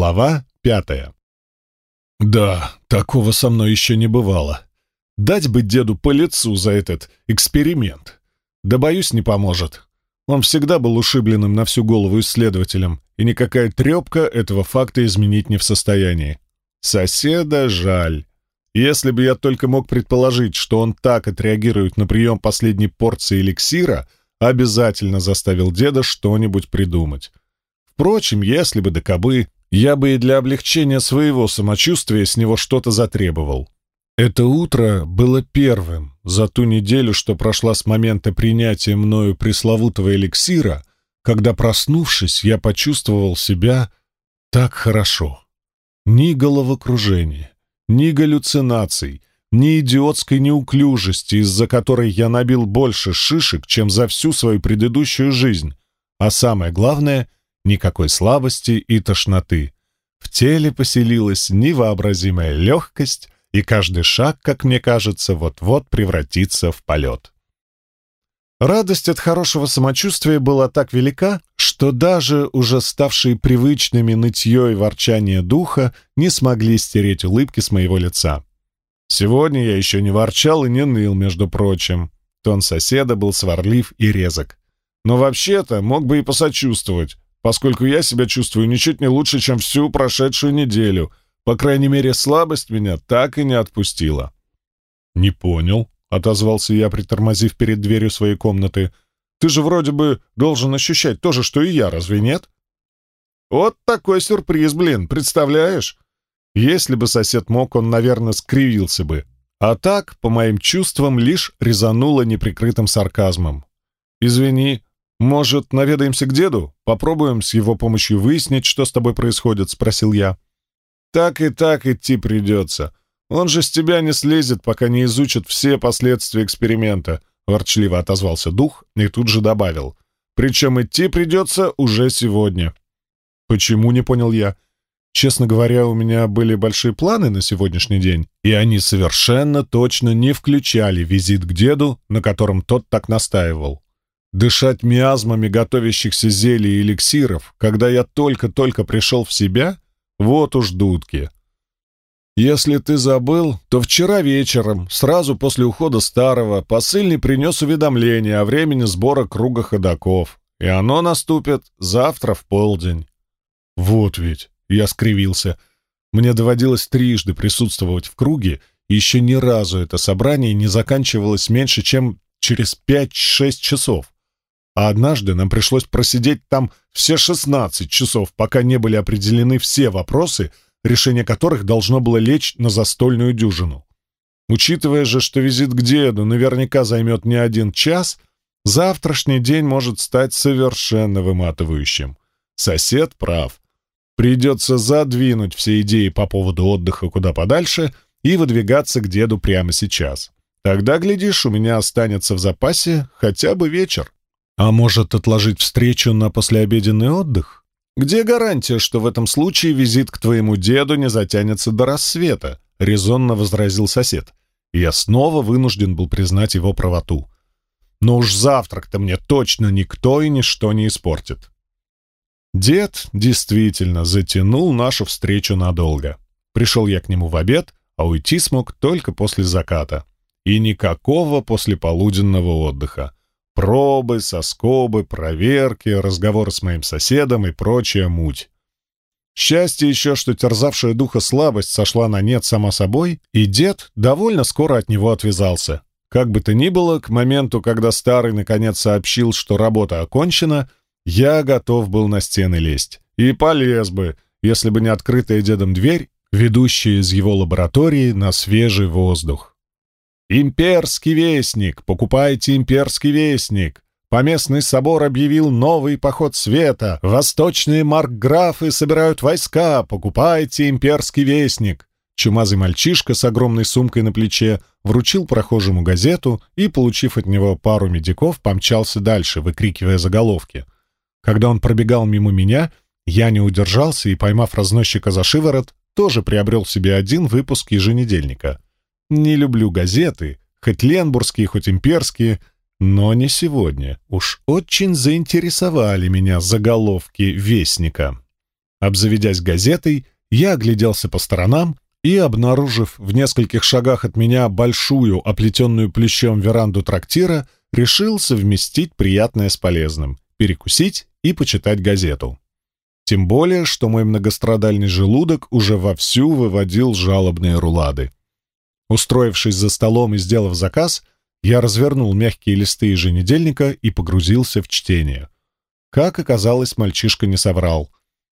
Глава пятая. Да, такого со мной еще не бывало. Дать бы деду по лицу за этот эксперимент. Да, боюсь, не поможет. Он всегда был ушибленным на всю голову исследователем, и никакая трепка этого факта изменить не в состоянии. Соседа жаль. Если бы я только мог предположить, что он так отреагирует на прием последней порции эликсира, обязательно заставил деда что-нибудь придумать. Впрочем, если бы до кобы, я бы и для облегчения своего самочувствия с него что-то затребовал. Это утро было первым за ту неделю, что прошла с момента принятия мною пресловутого эликсира, когда, проснувшись, я почувствовал себя так хорошо. Ни головокружения, ни галлюцинаций, ни идиотской неуклюжести, из-за которой я набил больше шишек, чем за всю свою предыдущую жизнь, а самое главное — никакой слабости и тошноты. В теле поселилась невообразимая легкость, и каждый шаг, как мне кажется, вот-вот превратится в полет. Радость от хорошего самочувствия была так велика, что даже уже ставшие привычными нытье и ворчание духа не смогли стереть улыбки с моего лица. Сегодня я еще не ворчал и не ныл, между прочим. Тон соседа был сварлив и резок. Но вообще-то мог бы и посочувствовать, поскольку я себя чувствую ничуть не лучше, чем всю прошедшую неделю, по крайней мере, слабость меня так и не отпустила. «Не понял», — отозвался я, притормозив перед дверью своей комнаты. «Ты же вроде бы должен ощущать то же, что и я, разве нет?» «Вот такой сюрприз, блин, представляешь?» Если бы сосед мог, он, наверное, скривился бы. А так, по моим чувствам, лишь резануло неприкрытым сарказмом. «Извини, может, наведаемся к деду? Попробуем с его помощью выяснить, что с тобой происходит?» — спросил я. Так и так идти придется. Он же с тебя не слезет, пока не изучит все последствия эксперимента», — ворчливо отозвался дух и тут же добавил. «Причем идти придется уже сегодня». «Почему?» — не понял я. Честно говоря, у меня были большие планы на сегодняшний день, и они совершенно точно не включали визит к деду, на котором тот так настаивал. Дышать миазмами готовящихся зелий и эликсиров, когда я только-только пришел в себя — вот уж дудки. Если ты забыл, то вчера вечером, сразу после ухода старого, посыльный принес уведомление о времени сбора круга ходаков, и оно наступит завтра в полдень. Вот ведь, я скривился. Мне доводилось трижды присутствовать в круге, и еще ни разу это собрание не заканчивалось меньше, чем через пять-шесть часов а однажды нам пришлось просидеть там все 16 часов, пока не были определены все вопросы, решение которых должно было лечь на застольную дюжину. Учитывая же, что визит к деду наверняка займет не один час, завтрашний день может стать совершенно выматывающим. Сосед прав. Придется задвинуть все идеи по поводу отдыха куда подальше и выдвигаться к деду прямо сейчас. Тогда, глядишь, у меня останется в запасе хотя бы вечер. А может, отложить встречу на послеобеденный отдых? Где гарантия, что в этом случае визит к твоему деду не затянется до рассвета? Резонно возразил сосед. Я снова вынужден был признать его правоту. Но уж завтрак-то мне точно никто и ничто не испортит. Дед действительно затянул нашу встречу надолго. Пришел я к нему в обед, а уйти смог только после заката. И никакого послеполуденного отдыха. Пробы, соскобы, проверки, разговоры с моим соседом и прочая муть. Счастье еще, что терзавшая духа слабость сошла на нет сама собой, и дед довольно скоро от него отвязался. Как бы то ни было, к моменту, когда старый наконец сообщил, что работа окончена, я готов был на стены лезть. И полез бы, если бы не открытая дедом дверь, ведущая из его лаборатории на свежий воздух. «Имперский вестник! Покупайте имперский вестник!» Поместный собор объявил новый поход света. Восточные маркграфы собирают войска. Покупайте имперский вестник. Чумазый мальчишка с огромной сумкой на плече вручил прохожему газету и, получив от него пару медиков, помчался дальше, выкрикивая заголовки. Когда он пробегал мимо меня, я не удержался и, поймав разносчика за шиворот, тоже приобрел себе один выпуск еженедельника — не люблю газеты, хоть ленбургские, хоть имперские, но не сегодня. Уж очень заинтересовали меня заголовки «Вестника». Обзаведясь газетой, я огляделся по сторонам и, обнаружив в нескольких шагах от меня большую, оплетенную плющом веранду трактира, решил совместить приятное с полезным, перекусить и почитать газету. Тем более, что мой многострадальный желудок уже вовсю выводил жалобные рулады. Устроившись за столом и сделав заказ, я развернул мягкие листы еженедельника и погрузился в чтение. Как оказалось, мальчишка не соврал.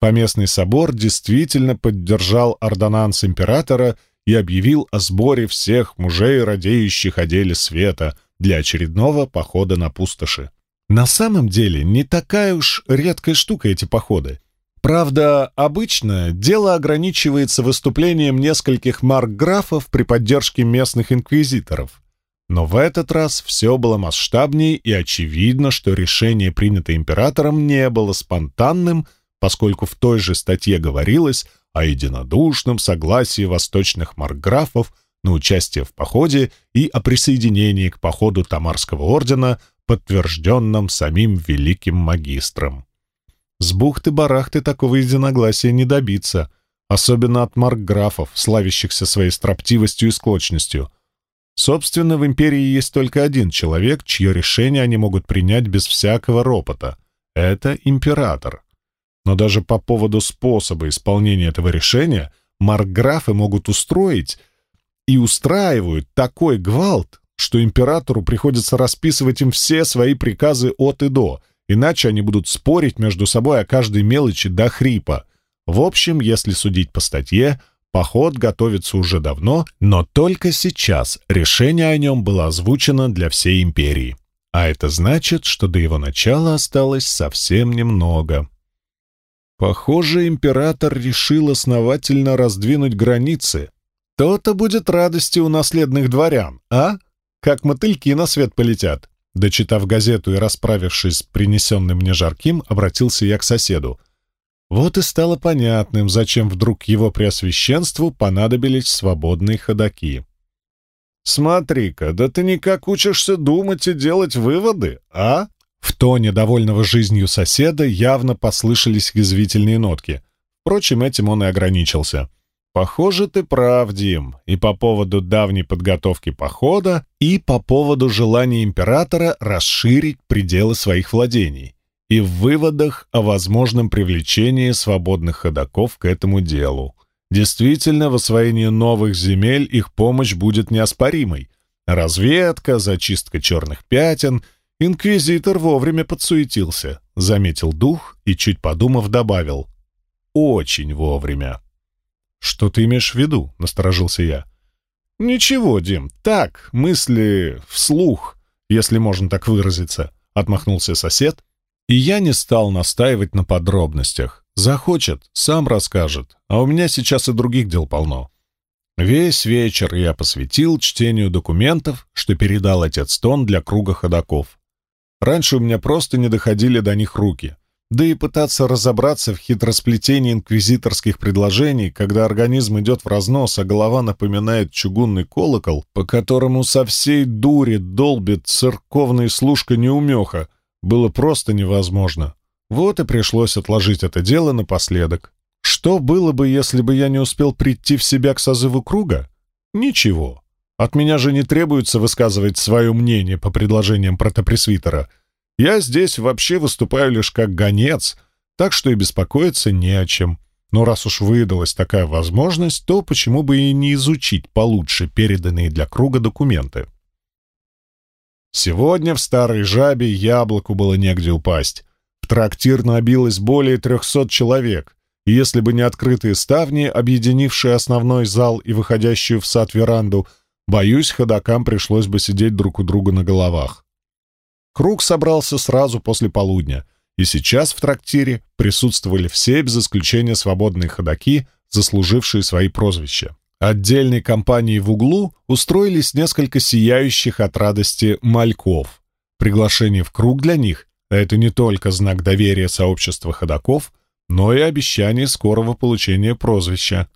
Поместный собор действительно поддержал ордонанс императора и объявил о сборе всех мужей, радеющих о деле света, для очередного похода на пустоши. На самом деле, не такая уж редкая штука эти походы. Правда, обычно дело ограничивается выступлением нескольких маркграфов при поддержке местных инквизиторов. Но в этот раз все было масштабнее, и очевидно, что решение, принятое императором, не было спонтанным, поскольку в той же статье говорилось о единодушном согласии восточных маркграфов на участие в походе и о присоединении к походу Тамарского ордена, подтвержденном самим великим магистром. С бухты-барахты такого единогласия не добиться, особенно от маркграфов, славящихся своей строптивостью и склочностью. Собственно, в империи есть только один человек, чье решение они могут принять без всякого ропота. Это император. Но даже по поводу способа исполнения этого решения маркграфы могут устроить и устраивают такой гвалт, что императору приходится расписывать им все свои приказы от и до, иначе они будут спорить между собой о каждой мелочи до хрипа. В общем, если судить по статье, поход готовится уже давно, но только сейчас решение о нем было озвучено для всей империи. А это значит, что до его начала осталось совсем немного. Похоже, император решил основательно раздвинуть границы. То-то будет радости у наследных дворян, а? Как мотыльки на свет полетят. Дочитав газету и расправившись с принесенным мне жарким, обратился я к соседу. Вот и стало понятным, зачем вдруг его преосвященству понадобились свободные ходаки. «Смотри-ка, да ты никак учишься думать и делать выводы, а?» В тоне довольного жизнью соседа явно послышались язвительные нотки. Впрочем, этим он и ограничился. Похоже, ты прав, Дим, и по поводу давней подготовки похода, и по поводу желания императора расширить пределы своих владений, и в выводах о возможном привлечении свободных ходаков к этому делу. Действительно, в освоении новых земель их помощь будет неоспоримой. Разведка, зачистка черных пятен, инквизитор вовремя подсуетился, заметил дух и, чуть подумав, добавил «очень вовремя». «Что ты имеешь в виду?» — насторожился я. «Ничего, Дим, так, мысли вслух, если можно так выразиться», — отмахнулся сосед, и я не стал настаивать на подробностях. Захочет, сам расскажет, а у меня сейчас и других дел полно. Весь вечер я посвятил чтению документов, что передал отец Тон для круга ходаков. Раньше у меня просто не доходили до них руки — да и пытаться разобраться в хитросплетении инквизиторских предложений, когда организм идет в разнос, а голова напоминает чугунный колокол, по которому со всей дури долбит церковный служка-неумеха, было просто невозможно. Вот и пришлось отложить это дело напоследок. Что было бы, если бы я не успел прийти в себя к созыву круга? Ничего. От меня же не требуется высказывать свое мнение по предложениям протопресвитера — я здесь вообще выступаю лишь как гонец, так что и беспокоиться не о чем. Но раз уж выдалась такая возможность, то почему бы и не изучить получше переданные для круга документы? Сегодня в Старой Жабе яблоку было негде упасть. В трактир набилось более трехсот человек, и если бы не открытые ставни, объединившие основной зал и выходящую в сад веранду, боюсь, ходокам пришлось бы сидеть друг у друга на головах. Круг собрался сразу после полудня, и сейчас в трактире присутствовали все, без исключения свободные ходаки, заслужившие свои прозвища. Отдельной компанией в углу устроились несколько сияющих от радости мальков. Приглашение в круг для них — это не только знак доверия сообщества ходаков, но и обещание скорого получения прозвища.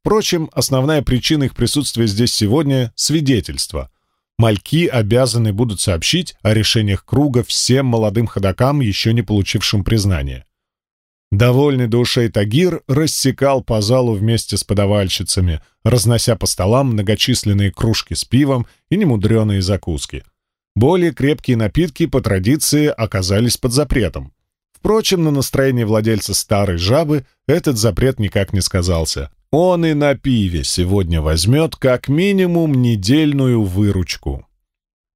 Впрочем, основная причина их присутствия здесь сегодня — свидетельство — Мальки обязаны будут сообщить о решениях круга всем молодым ходокам, еще не получившим признания. Довольный до Тагир рассекал по залу вместе с подавальщицами, разнося по столам многочисленные кружки с пивом и немудреные закуски. Более крепкие напитки по традиции оказались под запретом. Впрочем, на настроение владельца старой жабы этот запрет никак не сказался. Он и на пиве сегодня возьмет как минимум недельную выручку.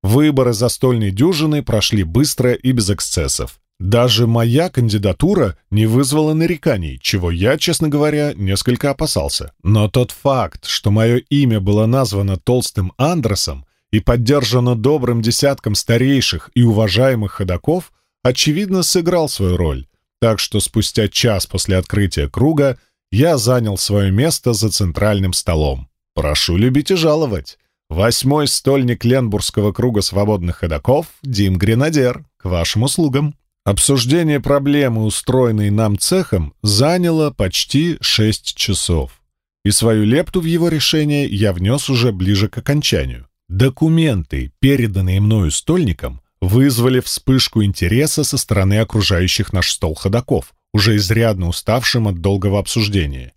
Выборы застольной дюжины прошли быстро и без эксцессов. Даже моя кандидатура не вызвала нареканий, чего я, честно говоря, несколько опасался. Но тот факт, что мое имя было названо Толстым Андросом и поддержано добрым десятком старейших и уважаемых ходаков, очевидно сыграл свою роль. Так что спустя час после открытия круга я занял свое место за центральным столом. Прошу любить и жаловать. Восьмой стольник Ленбургского круга свободных ходаков Дим Гренадер, к вашим услугам. Обсуждение проблемы, устроенной нам цехом, заняло почти шесть часов. И свою лепту в его решение я внес уже ближе к окончанию. Документы, переданные мною стольникам, вызвали вспышку интереса со стороны окружающих наш стол ходаков, уже изрядно уставшим от долгого обсуждения.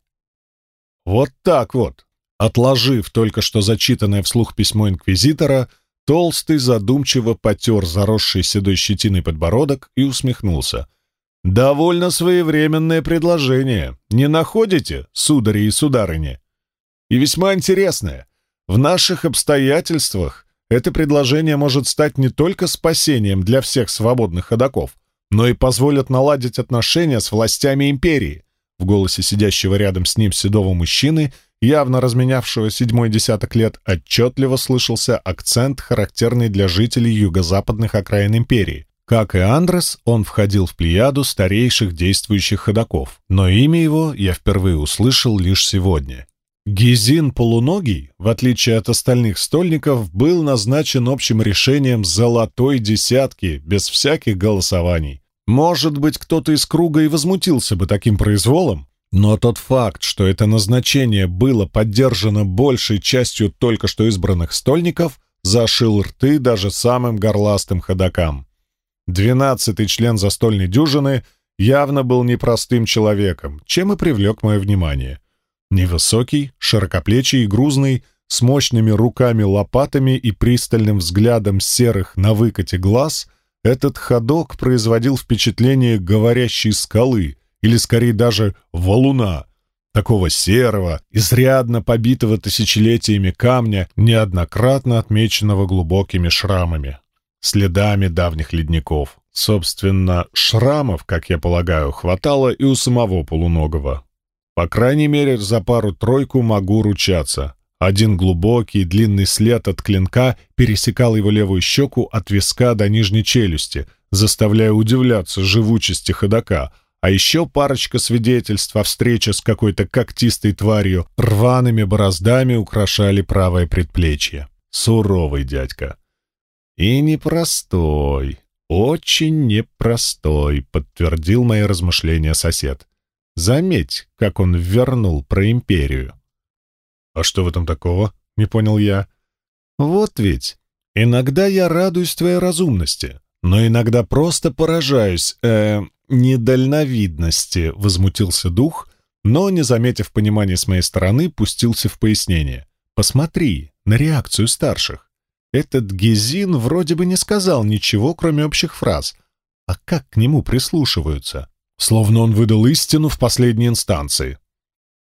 Вот так вот. Отложив только что зачитанное вслух письмо инквизитора, Толстый задумчиво потер заросший седой щетиной подбородок и усмехнулся. «Довольно своевременное предложение. Не находите, судари и сударыни? И весьма интересное. В наших обстоятельствах это предложение может стать не только спасением для всех свободных ходаков, но и позволят наладить отношения с властями империи. В голосе сидящего рядом с ним седого мужчины, явно разменявшего седьмой десяток лет, отчетливо слышался акцент, характерный для жителей юго-западных окраин империи. Как и Андрес, он входил в плеяду старейших действующих ходаков, но имя его я впервые услышал лишь сегодня. Гизин Полуногий, в отличие от остальных стольников, был назначен общим решением золотой десятки, без всяких голосований. Может быть, кто-то из круга и возмутился бы таким произволом, но тот факт, что это назначение было поддержано большей частью только что избранных стольников, зашил рты даже самым горластым ходокам. Двенадцатый член застольной дюжины явно был непростым человеком, чем и привлек мое внимание. Невысокий, широкоплечий и грузный, с мощными руками-лопатами и пристальным взглядом серых на выкате глаз, этот ходок производил впечатление говорящей скалы, или скорее даже валуна, такого серого, изрядно побитого тысячелетиями камня, неоднократно отмеченного глубокими шрамами, следами давних ледников. Собственно, шрамов, как я полагаю, хватало и у самого полуногого. По крайней мере, за пару-тройку могу ручаться. Один глубокий, длинный след от клинка пересекал его левую щеку от виска до нижней челюсти, заставляя удивляться живучести ходока, а еще парочка свидетельств о встрече с какой-то когтистой тварью рваными бороздами украшали правое предплечье. Суровый дядька. И непростой, очень непростой, подтвердил мои размышления сосед. Заметь, как он вернул про империю. «А что в этом такого?» — не понял я. «Вот ведь. Иногда я радуюсь твоей разумности, но иногда просто поражаюсь, э, недальновидности», — возмутился дух, но, не заметив понимания с моей стороны, пустился в пояснение. «Посмотри на реакцию старших. Этот Гезин вроде бы не сказал ничего, кроме общих фраз. А как к нему прислушиваются?» Словно он выдал истину в последней инстанции.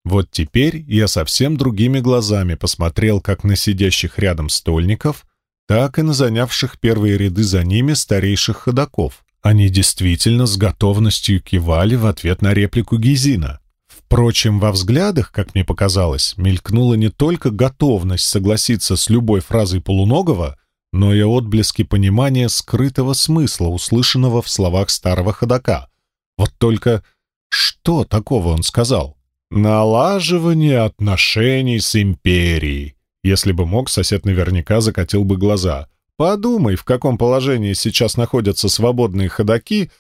Вот теперь я совсем другими глазами посмотрел как на сидящих рядом стольников, так и на занявших первые ряды за ними старейших ходаков. Они действительно с готовностью кивали в ответ на реплику Гизина. Впрочем, во взглядах, как мне показалось, мелькнула не только готовность согласиться с любой фразой Полуногого, но и отблески понимания скрытого смысла, услышанного в словах старого ходока — вот только что такого он сказал? «Налаживание отношений с империей». Если бы мог, сосед наверняка закатил бы глаза. Подумай, в каком положении сейчас находятся свободные ходаки,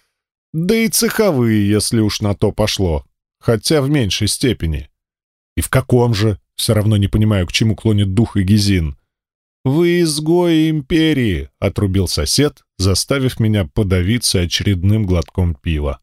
да и цеховые, если уж на то пошло, хотя в меньшей степени. И в каком же? Все равно не понимаю, к чему клонит дух и Гизин. «Вы изгои империи», — отрубил сосед, заставив меня подавиться очередным глотком пива.